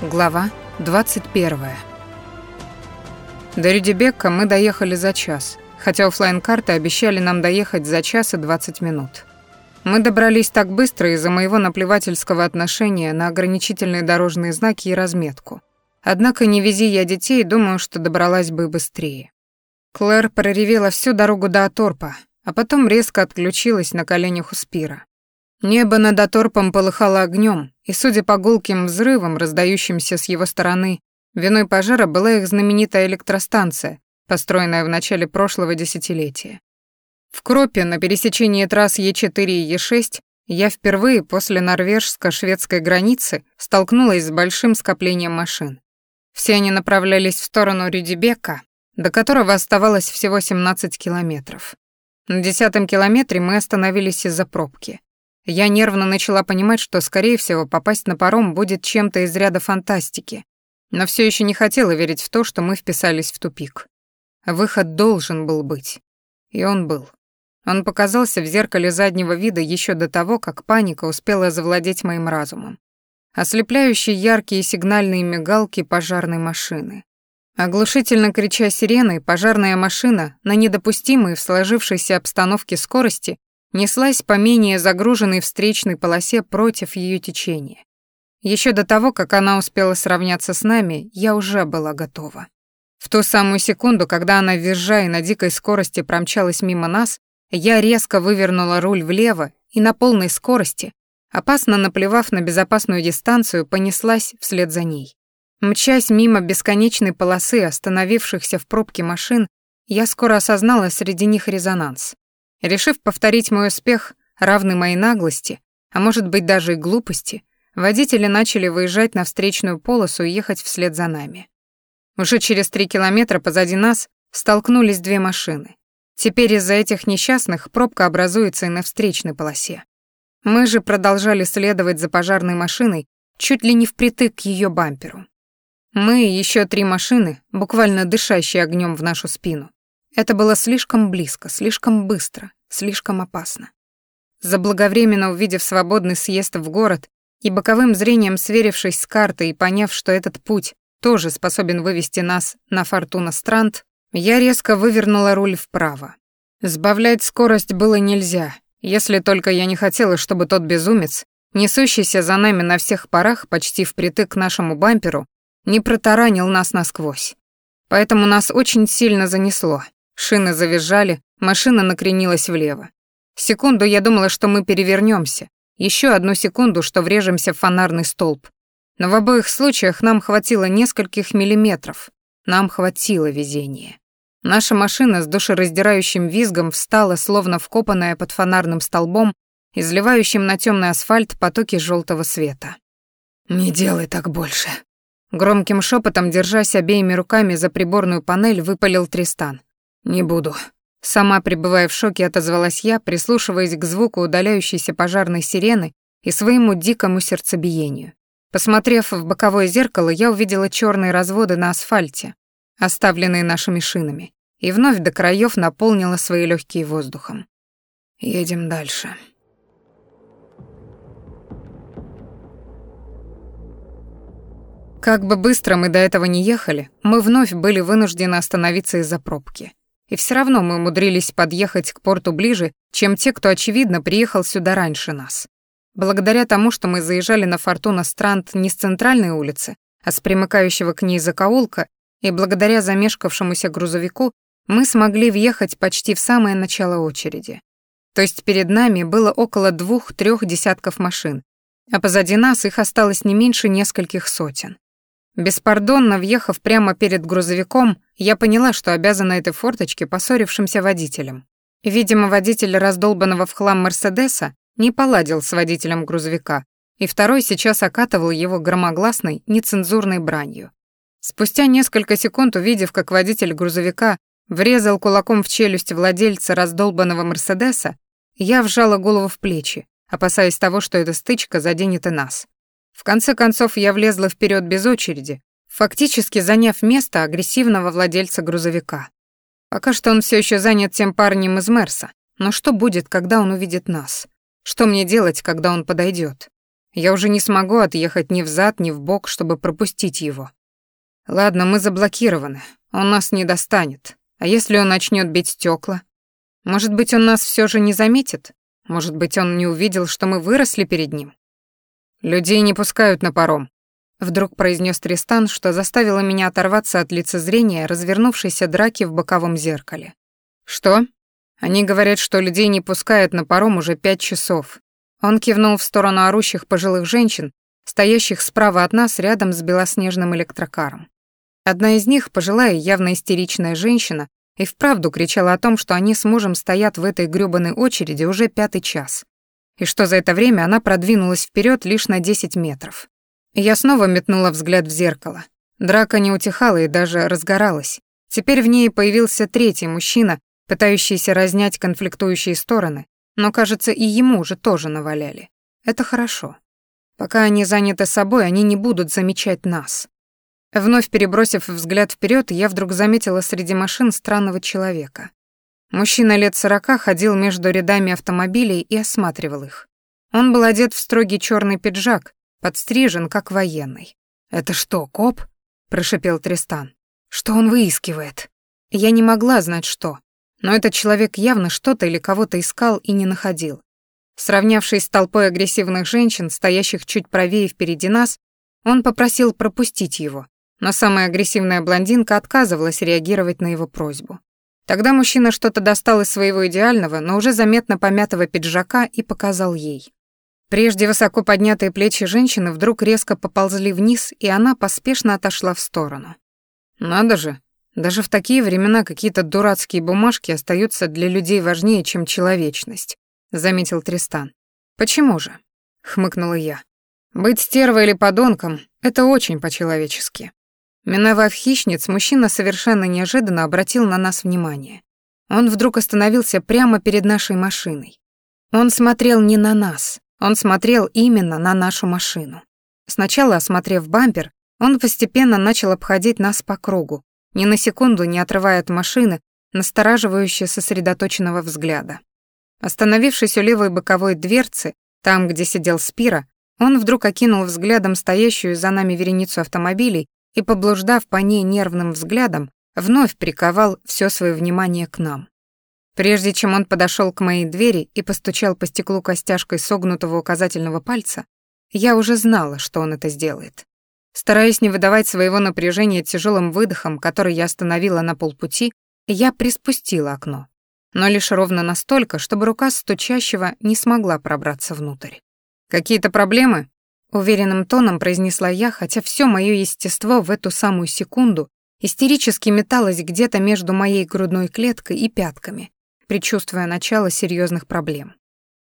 Глава 21. До Рюдебекка мы доехали за час, хотя оффлайн-карты обещали нам доехать за час и 20 минут. Мы добрались так быстро из-за моего наплевательского отношения на ограничительные дорожные знаки и разметку. Однако не вези я детей, думаю, что добралась бы быстрее. Клэр проревела всю дорогу до Аторпа, а потом резко отключилась на коленях у Спира. Небо над Аторпом полыхало огнем, и, судя по гулким взрывам, раздающимся с его стороны, виной пожара была их знаменитая электростанция, построенная в начале прошлого десятилетия. В Кропе на пересечении трасс Е4 и Е6 я впервые после норвежско-шведской границы столкнулась с большим скоплением машин. Все они направлялись в сторону Рюдебека, до которого оставалось всего 17 километров. На десятом километре мы остановились из-за пробки. Я нервно начала понимать, что, скорее всего, попасть на паром будет чем-то из ряда фантастики, но все еще не хотела верить в то, что мы вписались в тупик. Выход должен был быть. И он был. Он показался в зеркале заднего вида еще до того, как паника успела завладеть моим разумом. Ослепляющие яркие сигнальные мигалки пожарной машины. Оглушительно крича сиреной, пожарная машина на недопустимой в сложившейся обстановке скорости неслась по менее загруженной встречной полосе против ее течения. Еще до того, как она успела сравняться с нами, я уже была готова. В ту самую секунду, когда она, визжа и на дикой скорости промчалась мимо нас, я резко вывернула руль влево и на полной скорости, опасно наплевав на безопасную дистанцию, понеслась вслед за ней. Мчась мимо бесконечной полосы остановившихся в пробке машин, я скоро осознала среди них резонанс. Решив повторить мой успех, равный моей наглости, а может быть даже и глупости, водители начали выезжать на встречную полосу и ехать вслед за нами. Уже через три километра позади нас столкнулись две машины. Теперь из-за этих несчастных пробка образуется и на встречной полосе. Мы же продолжали следовать за пожарной машиной чуть ли не впритык к ее бамперу. Мы и еще три машины, буквально дышащие огнем в нашу спину. Это было слишком близко, слишком быстро, слишком опасно. Заблаговременно увидев свободный съезд в город и боковым зрением сверившись с картой и поняв, что этот путь тоже способен вывести нас на Фортуна Странт, я резко вывернула руль вправо. Сбавлять скорость было нельзя, если только я не хотела, чтобы тот безумец, несущийся за нами на всех парах почти впритык к нашему бамперу, не протаранил нас насквозь. Поэтому нас очень сильно занесло, Шины завизжали, машина накренилась влево. Секунду я думала, что мы перевернемся. Еще одну секунду, что врежемся в фонарный столб. Но в обоих случаях нам хватило нескольких миллиметров. Нам хватило везения. Наша машина с душераздирающим визгом встала, словно вкопанная под фонарным столбом, изливающим на темный асфальт потоки желтого света. «Не делай так больше», Громким шепотом, держась обеими руками за приборную панель, выпалил Тристан. «Не буду». Сама пребывая в шоке, отозвалась я, прислушиваясь к звуку удаляющейся пожарной сирены и своему дикому сердцебиению. Посмотрев в боковое зеркало, я увидела черные разводы на асфальте, оставленные нашими шинами, и вновь до краев наполнила свои легкие воздухом. Едем дальше. Как бы быстро мы до этого не ехали, мы вновь были вынуждены остановиться из-за пробки. И все равно мы умудрились подъехать к порту ближе, чем те, кто, очевидно, приехал сюда раньше нас. Благодаря тому, что мы заезжали на Фортуна Странт не с центральной улицы, а с примыкающего к ней закоулка, и благодаря замешкавшемуся грузовику, мы смогли въехать почти в самое начало очереди. То есть перед нами было около двух-трех десятков машин, а позади нас их осталось не меньше нескольких сотен. Беспардонно въехав прямо перед грузовиком, я поняла, что обязана этой форточке поссорившимся водителем. Видимо, водитель раздолбанного в хлам Мерседеса не поладил с водителем грузовика, и второй сейчас окатывал его громогласной, нецензурной бранью. Спустя несколько секунд, увидев, как водитель грузовика врезал кулаком в челюсть владельца раздолбанного Мерседеса, я вжала голову в плечи, опасаясь того, что эта стычка заденет и нас. В конце концов, я влезла вперед без очереди, фактически заняв место агрессивного владельца грузовика. Пока что он все еще занят тем парнем из Мерса. Но что будет, когда он увидит нас? Что мне делать, когда он подойдет? Я уже не смогу отъехать ни взад, ни в бок, чтобы пропустить его. Ладно, мы заблокированы. Он нас не достанет. А если он начнет бить стекла? Может быть, он нас все же не заметит? Может быть, он не увидел, что мы выросли перед ним? Людей не пускают на паром. Вдруг произнес Тристан, что заставило меня оторваться от лицезрения развернувшейся драки в боковом зеркале. Что? Они говорят, что людей не пускают на паром уже пять часов. Он кивнул в сторону орущих пожилых женщин, стоящих справа от нас рядом с белоснежным электрокаром. Одна из них, пожилая, явно истеричная женщина, и вправду кричала о том, что они с мужем стоят в этой грёбаной очереди уже пятый час, и что за это время она продвинулась вперед лишь на 10 метров. Я снова метнула взгляд в зеркало. Драка не утихала и даже разгоралась. Теперь в ней появился третий мужчина, пытающийся разнять конфликтующие стороны, но, кажется, и ему уже тоже наваляли. Это хорошо. Пока они заняты собой, они не будут замечать нас. Вновь перебросив взгляд вперед, я вдруг заметила среди машин странного человека. Мужчина лет сорока ходил между рядами автомобилей и осматривал их. Он был одет в строгий черный пиджак, подстрижен, как военный. «Это что, коп?» — прошипел Тристан. «Что он выискивает?» Я не могла знать, что. Но этот человек явно что-то или кого-то искал и не находил. Сравнявшись с толпой агрессивных женщин, стоящих чуть правее впереди нас, он попросил пропустить его, но самая агрессивная блондинка отказывалась реагировать на его просьбу. Тогда мужчина что-то достал из своего идеального, но уже заметно помятого пиджака и показал ей. Прежде высоко поднятые плечи женщины вдруг резко поползли вниз, и она поспешно отошла в сторону. «Надо же, даже в такие времена какие-то дурацкие бумажки остаются для людей важнее, чем человечность», — заметил Тристан. «Почему же?» — хмыкнула я. «Быть стервой или подонком — это очень по-человечески. Миновав хищниц, мужчина совершенно неожиданно обратил на нас внимание. Он вдруг остановился прямо перед нашей машиной. Он смотрел не на нас, он смотрел именно на нашу машину. Сначала, осмотрев бампер, он постепенно начал обходить нас по кругу, ни на секунду не отрывая от машины, настораживающе сосредоточенного взгляда. Остановившись у левой боковой дверцы, там, где сидел Спира, он вдруг окинул взглядом стоящую за нами вереницу автомобилей и, поблуждав по ней нервным взглядом, вновь приковал все свое внимание к нам. Прежде чем он подошел к моей двери и постучал по стеклу костяшкой согнутого указательного пальца, я уже знала, что он это сделает. Стараясь не выдавать своего напряжения тяжелым выдохом, который я остановила на полпути, я приспустила окно. Но лишь ровно настолько, чтобы рука стучащего не смогла пробраться внутрь. «Какие-то проблемы?» Уверенным тоном произнесла я, хотя все мое естество в эту самую секунду истерически металось где-то между моей грудной клеткой и пятками, предчувствуя начало серьезных проблем.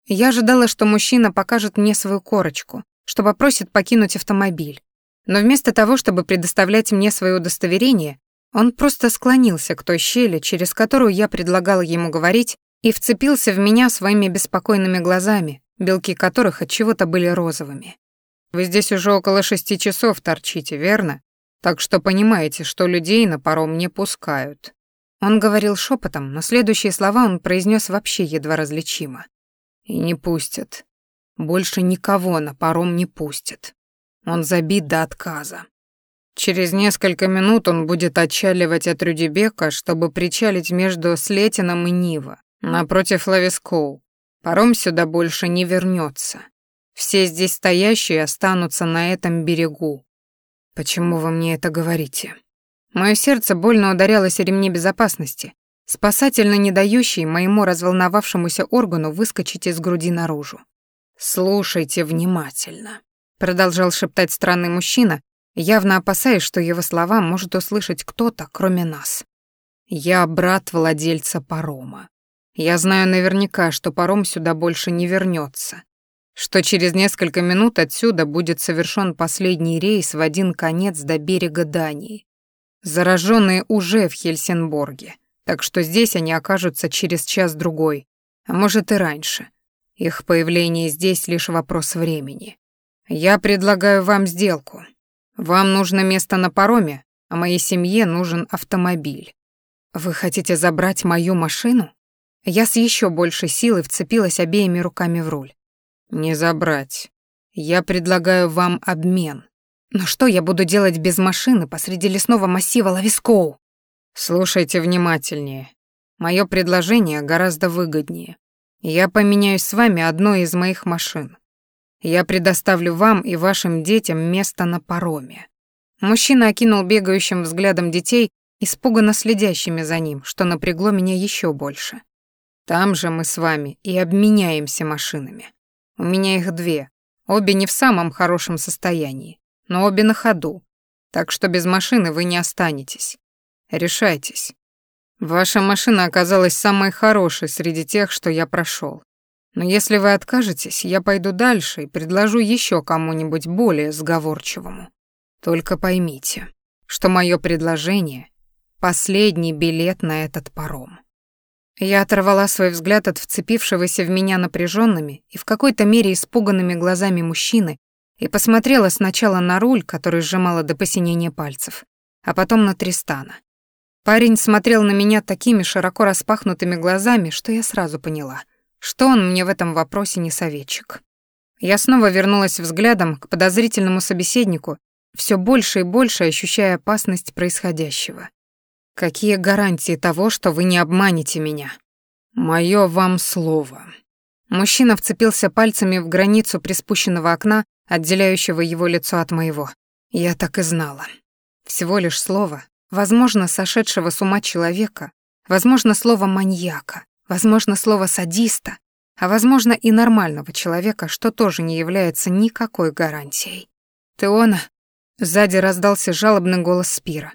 Я ожидала, что мужчина покажет мне свою корочку, что попросит покинуть автомобиль. Но вместо того, чтобы предоставлять мне свое удостоверение, он просто склонился к той щели, через которую я предлагала ему говорить, и вцепился в меня своими беспокойными глазами, белки которых от чего-то были розовыми. Вы здесь уже около шести часов торчите, верно? Так что понимаете, что людей на паром не пускают». Он говорил шепотом, но следующие слова он произнес вообще едва различимо. «И не пустят. Больше никого на паром не пустят. Он забит до отказа. Через несколько минут он будет отчаливать от Рюдибека, чтобы причалить между Слетином и Нива, напротив Лавискоу. Паром сюда больше не вернется. Все здесь стоящие останутся на этом берегу. Почему вы мне это говорите? Мое сердце больно ударялось о ремни безопасности, спасательно не дающий моему разволновавшемуся органу выскочить из груди наружу. «Слушайте внимательно», — продолжал шептать странный мужчина, явно опасаясь, что его слова может услышать кто-то, кроме нас. «Я брат владельца парома. Я знаю наверняка, что паром сюда больше не вернется что через несколько минут отсюда будет совершен последний рейс в один конец до берега Дании. Зараженные уже в Хельсинборге, так что здесь они окажутся через час-другой, а может и раньше. Их появление здесь лишь вопрос времени. Я предлагаю вам сделку. Вам нужно место на пароме, а моей семье нужен автомобиль. Вы хотите забрать мою машину? Я с еще большей силой вцепилась обеими руками в руль. Не забрать. Я предлагаю вам обмен. Но что я буду делать без машины посреди лесного массива Лавискоу? Слушайте внимательнее. Мое предложение гораздо выгоднее. Я поменяюсь с вами одной из моих машин. Я предоставлю вам и вашим детям место на пароме. Мужчина окинул бегающим взглядом детей, испуганно следящими за ним, что напрягло меня еще больше. Там же мы с вами и обменяемся машинами. У меня их две, обе не в самом хорошем состоянии, но обе на ходу, так что без машины вы не останетесь. Решайтесь. Ваша машина оказалась самой хорошей среди тех, что я прошел. Но если вы откажетесь, я пойду дальше и предложу еще кому-нибудь более сговорчивому. Только поймите, что мое предложение — последний билет на этот паром. Я оторвала свой взгляд от вцепившегося в меня напряженными и в какой-то мере испуганными глазами мужчины и посмотрела сначала на руль, который сжимала до посинения пальцев, а потом на Тристана. Парень смотрел на меня такими широко распахнутыми глазами, что я сразу поняла, что он мне в этом вопросе не советчик. Я снова вернулась взглядом к подозрительному собеседнику, все больше и больше ощущая опасность происходящего. Какие гарантии того, что вы не обманете меня? Моё вам слово. Мужчина вцепился пальцами в границу приспущенного окна, отделяющего его лицо от моего. Я так и знала. Всего лишь слово, возможно, сошедшего с ума человека, возможно, слово маньяка, возможно, слово садиста, а возможно и нормального человека, что тоже не является никакой гарантией. «Теона!» Сзади раздался жалобный голос Спира.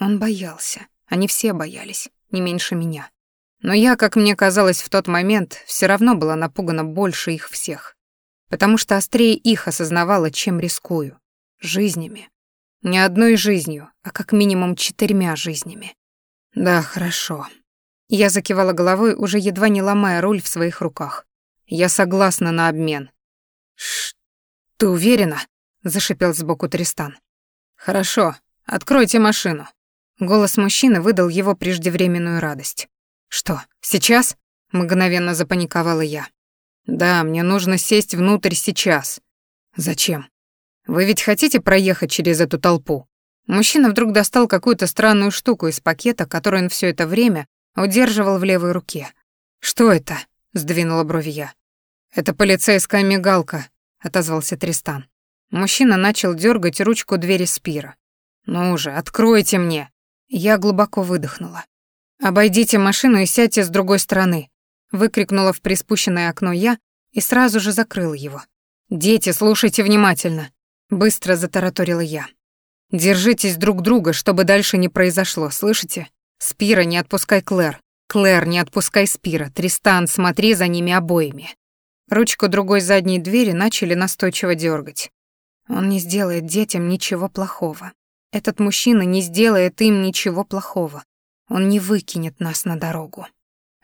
Он боялся. Они все боялись, не меньше меня. Но я, как мне казалось в тот момент, все равно была напугана больше их всех. Потому что острее их осознавала, чем рискую. Жизнями. Не одной жизнью, а как минимум четырьмя жизнями. Да, хорошо. Я закивала головой, уже едва не ломая руль в своих руках. Я согласна на обмен. Ш ты уверена? зашипел сбоку Тристан. Хорошо, откройте машину. Голос мужчины выдал его преждевременную радость. «Что, сейчас?» — мгновенно запаниковала я. «Да, мне нужно сесть внутрь сейчас». «Зачем? Вы ведь хотите проехать через эту толпу?» Мужчина вдруг достал какую-то странную штуку из пакета, которую он все это время удерживал в левой руке. «Что это?» — сдвинула брови я. «Это полицейская мигалка», — отозвался Тристан. Мужчина начал дергать ручку двери Спира. «Ну же, откройте мне!» Я глубоко выдохнула. «Обойдите машину и сядьте с другой стороны», выкрикнула в приспущенное окно я и сразу же закрыла его. «Дети, слушайте внимательно», быстро затараторила я. «Держитесь друг друга, чтобы дальше не произошло, слышите? Спира, не отпускай Клэр. Клэр, не отпускай Спира. Тристан, смотри за ними обоими». Ручку другой задней двери начали настойчиво дергать. Он не сделает детям ничего плохого. Этот мужчина не сделает им ничего плохого. Он не выкинет нас на дорогу.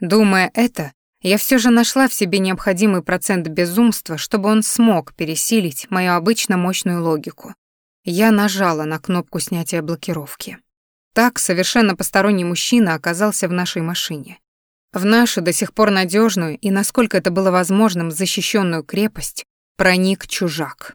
Думая это, я все же нашла в себе необходимый процент безумства, чтобы он смог пересилить мою обычно мощную логику. Я нажала на кнопку снятия блокировки. Так совершенно посторонний мужчина оказался в нашей машине. В нашу до сих пор надежную и, насколько это было возможным, защищенную крепость проник чужак.